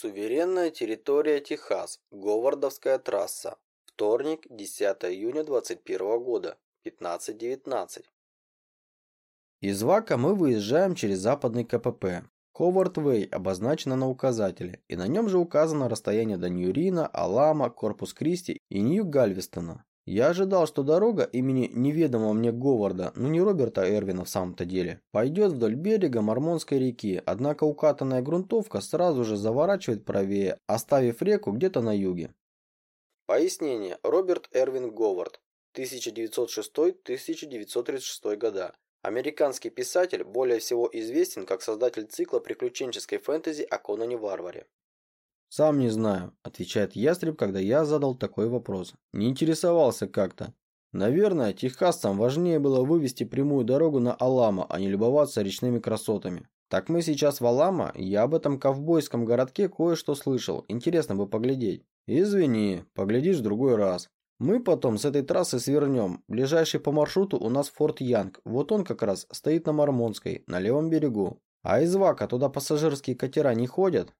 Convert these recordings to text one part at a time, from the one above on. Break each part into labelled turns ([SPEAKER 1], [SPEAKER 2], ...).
[SPEAKER 1] Суверенная территория Техас. Говардовская трасса. Вторник, 10 июня 21 года. 15.19. Из Вака мы выезжаем через западный КПП. Ховард Вей обозначено на указателе, и на нем же указано расстояние до Ньюрина, Алама, Корпус Кристи и Нью-Гальвестона. Я ожидал, что дорога имени неведомого мне Говарда, ну не Роберта Эрвина в самом-то деле, пойдет вдоль берега Мормонской реки, однако укатанная грунтовка сразу же заворачивает правее, оставив реку где-то на юге. Пояснение. Роберт Эрвин Говард, 1906-1936 года. Американский писатель, более всего известен как создатель цикла приключенческой фэнтези о Конане Варваре. «Сам не знаю», – отвечает ястреб, когда я задал такой вопрос. «Не интересовался как-то. Наверное, техасцам важнее было вывести прямую дорогу на Алама, а не любоваться речными красотами. Так мы сейчас в Алама, я об этом ковбойском городке кое-что слышал, интересно бы поглядеть. Извини, поглядишь в другой раз. Мы потом с этой трассы свернем. Ближайший по маршруту у нас Форт Янг. Вот он как раз стоит на Мормонской, на левом берегу. А из Вака туда пассажирские катера не ходят?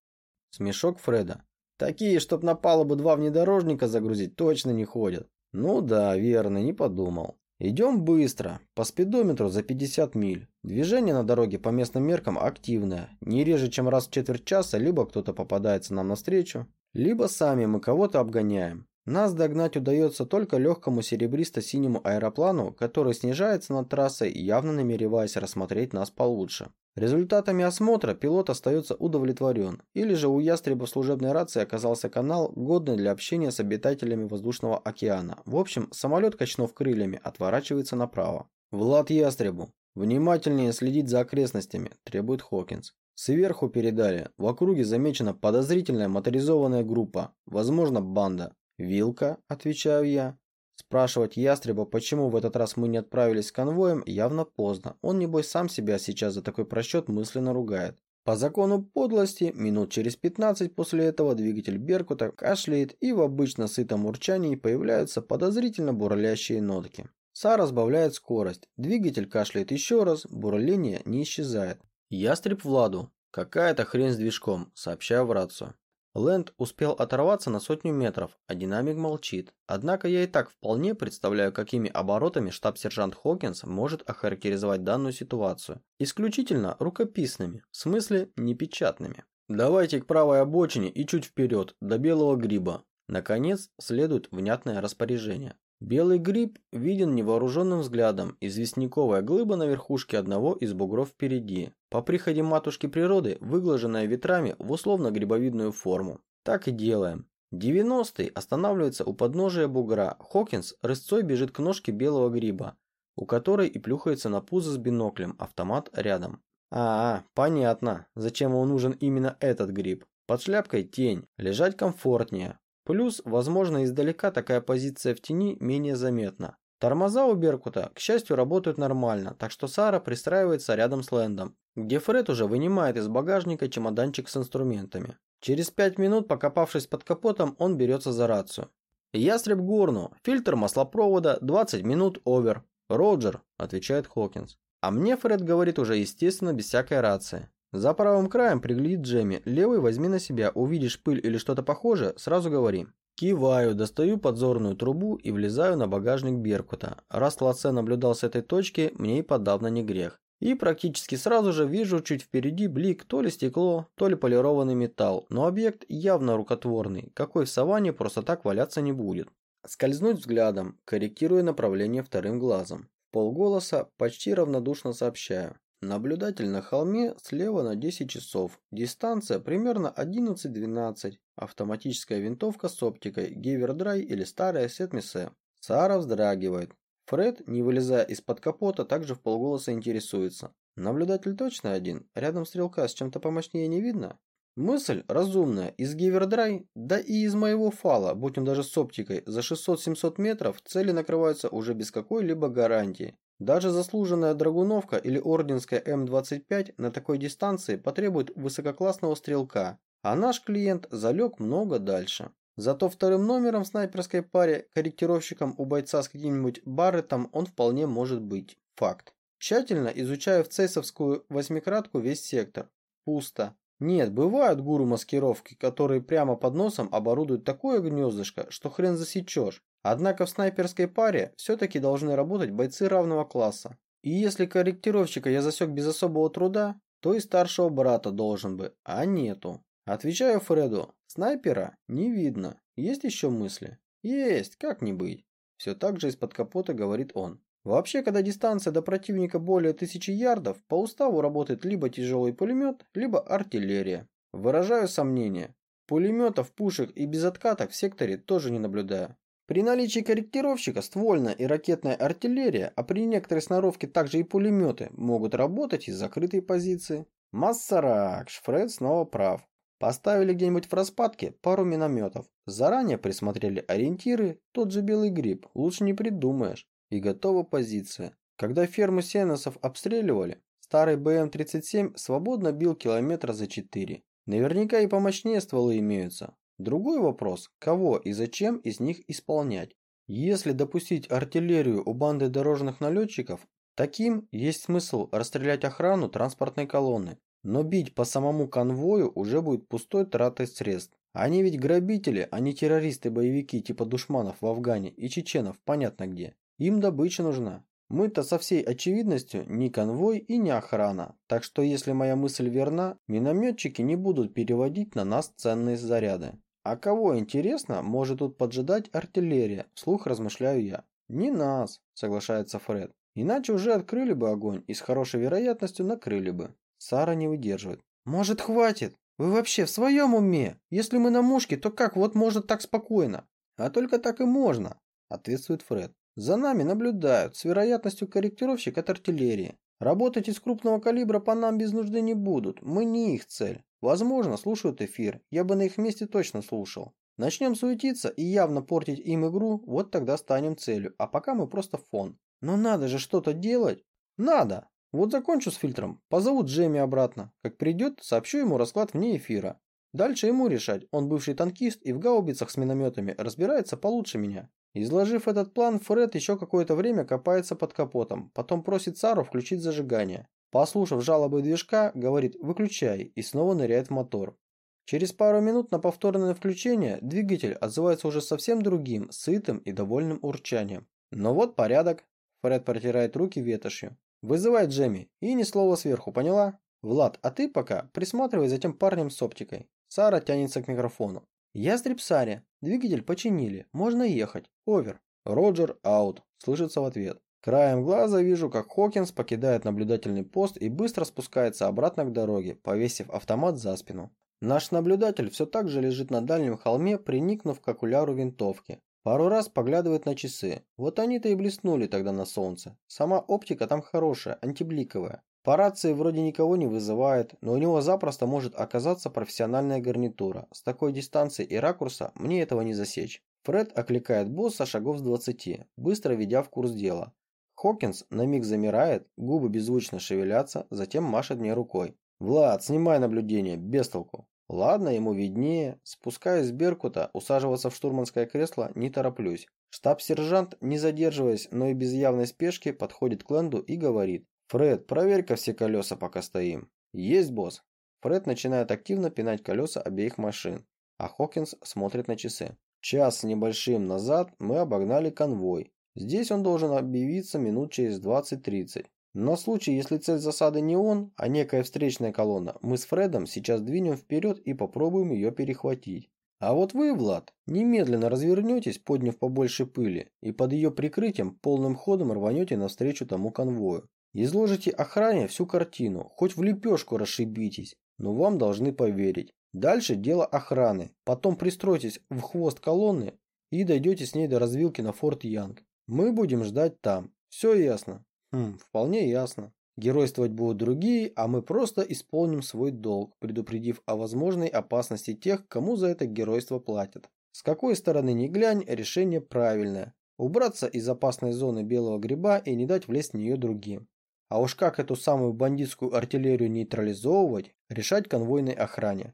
[SPEAKER 1] Смешок Фреда. Такие, чтоб на палубу два внедорожника загрузить, точно не ходят. Ну да, верно, не подумал. Идем быстро, по спидометру за 50 миль. Движение на дороге по местным меркам активное. Не реже, чем раз в четверть часа, либо кто-то попадается нам навстречу, либо сами мы кого-то обгоняем. Нас догнать удается только легкому серебристо-синему аэроплану, который снижается над трассой, явно намереваясь рассмотреть нас получше. Результатами осмотра пилот остается удовлетворен, или же у ястреба служебной рации оказался канал, годный для общения с обитателями воздушного океана. В общем, самолет, качнув крыльями, отворачивается направо. «Влад ястребу! Внимательнее следить за окрестностями», – требует Хокинс. Сверху передали. В округе замечена подозрительная моторизованная группа, возможно, банда. «Вилка», – отвечаю я. Спрашивать ястреба, почему в этот раз мы не отправились с конвоем, явно поздно. Он, небось, сам себя сейчас за такой просчет мысленно ругает. По закону подлости, минут через 15 после этого двигатель Беркута кашляет и в обычно сытом урчании появляются подозрительно бурлящие нотки. Сара сбавляет скорость, двигатель кашляет еще раз, бурление не исчезает. Ястреб Владу. Какая-то хрень с движком, сообщаю в рацию. Лэнд успел оторваться на сотню метров, а динамик молчит. Однако я и так вполне представляю, какими оборотами штаб-сержант Хокинс может охарактеризовать данную ситуацию. Исключительно рукописными, в смысле непечатными. Давайте к правой обочине и чуть вперед, до белого гриба. Наконец, следует внятное распоряжение. Белый гриб виден невооруженным взглядом, известняковая глыба на верхушке одного из бугров впереди. По приходе матушки природы, выглаженная ветрами в условно-грибовидную форму. Так и делаем. 90-й останавливается у подножия бугра. Хокинс рысцой бежит к ножке белого гриба, у которой и плюхается на пузо с биноклем, автомат рядом. А, понятно, зачем он нужен именно этот гриб. Под шляпкой тень, лежать комфортнее. Плюс, возможно, издалека такая позиция в тени менее заметна. Тормоза у Беркута, к счастью, работают нормально, так что Сара пристраивается рядом с Лэндом, где Фред уже вынимает из багажника чемоданчик с инструментами. Через пять минут, покопавшись под капотом, он берется за рацию. «Ястреб Горну, фильтр маслопровода, 20 минут, овер». «Роджер», – отвечает Хокинс. А мне Фред говорит уже естественно без всякой рации. За правым краем приглядит Джемми, левый возьми на себя, увидишь пыль или что-то похожее, сразу говори. Киваю, достаю подзорную трубу и влезаю на багажник Беркута. Раз Лаце наблюдал с этой точки, мне и подавно не грех. И практически сразу же вижу чуть впереди блик, то ли стекло, то ли полированный металл, но объект явно рукотворный, какой в саванне просто так валяться не будет. Скользнуть взглядом, корректируя направление вторым глазом. Полголоса почти равнодушно сообщаю. Наблюдатель на холме слева на 10 часов. Дистанция примерно 11-12. Автоматическая винтовка с оптикой, Гивердрай или старая Сетмисе. Сара вздрагивает. Фред, не вылезая из-под капота, также в полголоса интересуется. Наблюдатель точно один? Рядом стрелка с чем-то помощнее не видно? Мысль разумная. Из Гивердрай, да и из моего фала, будь он даже с оптикой, за 600-700 метров цели накрываются уже без какой-либо гарантии. Даже заслуженная драгуновка или орденская М-25 на такой дистанции потребует высококлассного стрелка, а наш клиент залег много дальше. Зато вторым номером в снайперской паре, корректировщиком у бойца с каким-нибудь Барреттом он вполне может быть. Факт. Тщательно изучаю в цейсовскую восьмикратку весь сектор. Пусто. Нет, бывают гуру маскировки, которые прямо под носом оборудуют такое гнездышко, что хрен засечешь. Однако в снайперской паре все-таки должны работать бойцы равного класса. И если корректировщика я засек без особого труда, то и старшего брата должен бы, а нету. Отвечаю Фреду, снайпера не видно. Есть еще мысли? Есть, как не быть. Все так же из-под капота говорит он. Вообще, когда дистанция до противника более тысячи ярдов, по уставу работает либо тяжелый пулемет, либо артиллерия. Выражаю сомнение. Пулеметов, пушек и безоткаток в секторе тоже не наблюдаю. При наличии корректировщика ствольная и ракетная артиллерия, а при некоторой сноровке также и пулеметы, могут работать из закрытой позиции. Массарак, Шфред снова прав. Поставили где-нибудь в распадке пару минометов. Заранее присмотрели ориентиры, тот же белый гриб, лучше не придумаешь. И готова позиция. Когда ферму сеносов обстреливали, старый БМ-37 свободно бил километра за 4. Наверняка и помощнее стволы имеются. Другой вопрос, кого и зачем из них исполнять. Если допустить артиллерию у банды дорожных налетчиков, таким есть смысл расстрелять охрану транспортной колонны. Но бить по самому конвою уже будет пустой тратой средств. Они ведь грабители, а не террористы-боевики типа душманов в Афгане и чеченов понятно где. Им добыча нужна. Мы-то со всей очевидностью не конвой и не охрана, так что если моя мысль верна, минометчики не будут переводить на нас ценные заряды. А кого, интересно, может тут поджидать артиллерия, вслух размышляю я. Не нас, соглашается Фред. Иначе уже открыли бы огонь и с хорошей вероятностью накрыли бы. Сара не выдерживает. Может хватит? Вы вообще в своем уме? Если мы на мушке, то как вот можно так спокойно? А только так и можно, ответствует Фред. За нами наблюдают, с вероятностью корректировщик от артиллерии. Работать из крупного калибра по нам без нужды не будут, мы не их цель. Возможно, слушают эфир, я бы на их месте точно слушал. Начнем суетиться и явно портить им игру, вот тогда станем целью, а пока мы просто фон. Но надо же что-то делать. Надо. Вот закончу с фильтром, позову Джемми обратно. Как придет, сообщу ему расклад вне эфира. Дальше ему решать, он бывший танкист и в гаубицах с минометами разбирается получше меня. Изложив этот план, Фред еще какое-то время копается под капотом, потом просит Сару включить зажигание. Послушав жалобы движка, говорит «выключай» и снова ныряет в мотор. Через пару минут на повторное включение двигатель отзывается уже совсем другим, сытым и довольным урчанием. Но вот порядок. Фред протирает руки ветошью. «Вызывай Джемми, и ни слова сверху, поняла? Влад, а ты пока присматривай за тем парнем с оптикой». Сара тянется к микрофону. «Ястреб Саре. Двигатель починили. Можно ехать. Овер». «Роджер, аут», слышится в ответ. Краем глаза вижу, как Хокинс покидает наблюдательный пост и быстро спускается обратно к дороге, повесив автомат за спину. Наш наблюдатель все так же лежит на дальнем холме, приникнув к окуляру винтовки. Пару раз поглядывает на часы. Вот они-то и блеснули тогда на солнце. Сама оптика там хорошая, антибликовая. По рации вроде никого не вызывает, но у него запросто может оказаться профессиональная гарнитура. С такой дистанции и ракурса мне этого не засечь. Фред окликает босса шагов с 20, быстро ведя в курс дела. Хокинс на миг замирает, губы беззвучно шевелятся, затем машет мне рукой. «Влад, снимай наблюдение, без толку». Ладно, ему виднее. Спускаясь с Беркута, усаживаться в штурманское кресло не тороплюсь. Штаб-сержант, не задерживаясь, но и без явной спешки, подходит к Ленду и говорит. «Фред, проверь-ка все колеса, пока стоим». «Есть, босс». Фред начинает активно пинать колеса обеих машин, а Хокинс смотрит на часы. Час с небольшим назад мы обогнали конвой. Здесь он должен объявиться минут через 20-30. На случай, если цель засады не он, а некая встречная колонна, мы с Фредом сейчас двинем вперед и попробуем ее перехватить. А вот вы, Влад, немедленно развернетесь, подняв побольше пыли, и под ее прикрытием полным ходом рванете навстречу тому конвою. Изложите охране всю картину, хоть в лепешку расшибитесь, но вам должны поверить. Дальше дело охраны. Потом пристройтесь в хвост колонны и дойдете с ней до развилки на Форт Янг. Мы будем ждать там. Все ясно? Хм, вполне ясно. Геройствовать будут другие, а мы просто исполним свой долг, предупредив о возможной опасности тех, кому за это геройство платят. С какой стороны ни глянь, решение правильное. Убраться из опасной зоны белого гриба и не дать влезть в нее другим. А уж как эту самую бандитскую артиллерию нейтрализовывать, решать конвойной охране.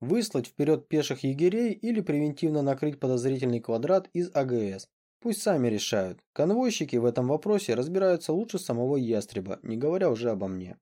[SPEAKER 1] Выслать вперед пеших егерей или превентивно накрыть подозрительный квадрат из АГС. Пусть сами решают. Конвойщики в этом вопросе разбираются лучше самого ястреба, не говоря уже обо мне.